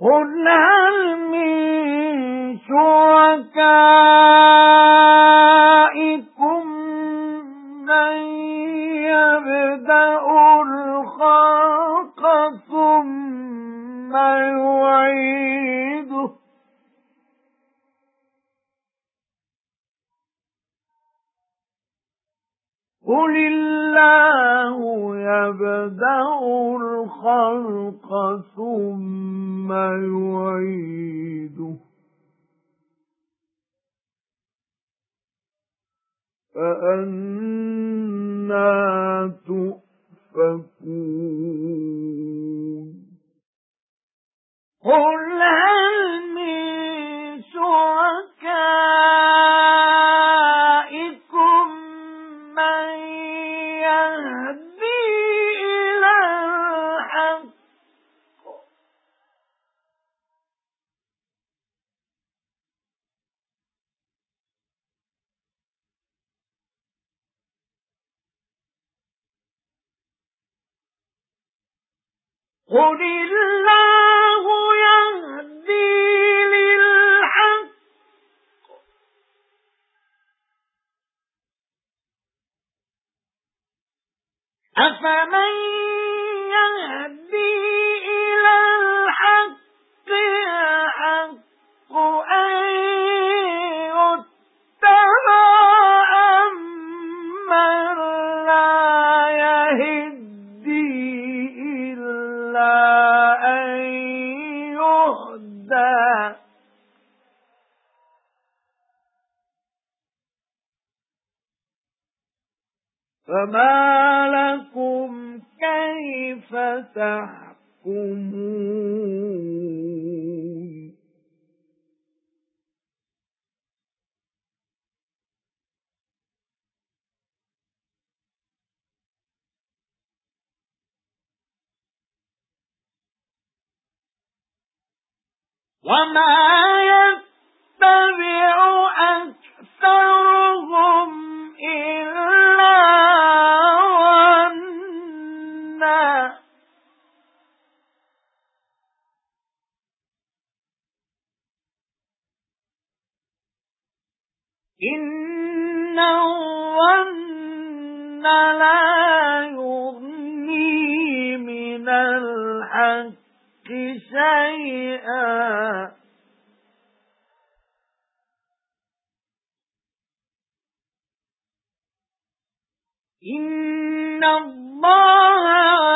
قُلْ هَلْ مِن شُرَكَائِكُم قُلِ اللَّهُ يَبْدَأُ الْخَلْقَ ثُمَّ يُعِيدُهُ فَأَنَّى تُؤْفَكُونَ قُلْ قُلِ اللَّهُ يَهْدِي لِلْحَقِّ أَفَمَن يَهْدِي أَن يُهْدَىٰ. فَمَا لَكُمْ كَيْفَ تَحْكُمُونَ؟ وَمَا يَتَّبِعُ أَكْثَرُهُمْ إِلَّا ظَنًّا إِنَّ الظَّنَّ لَا يُغْنِي مِنَ الْحَقِّ شَيْئًا إِنَّ اللَّهَ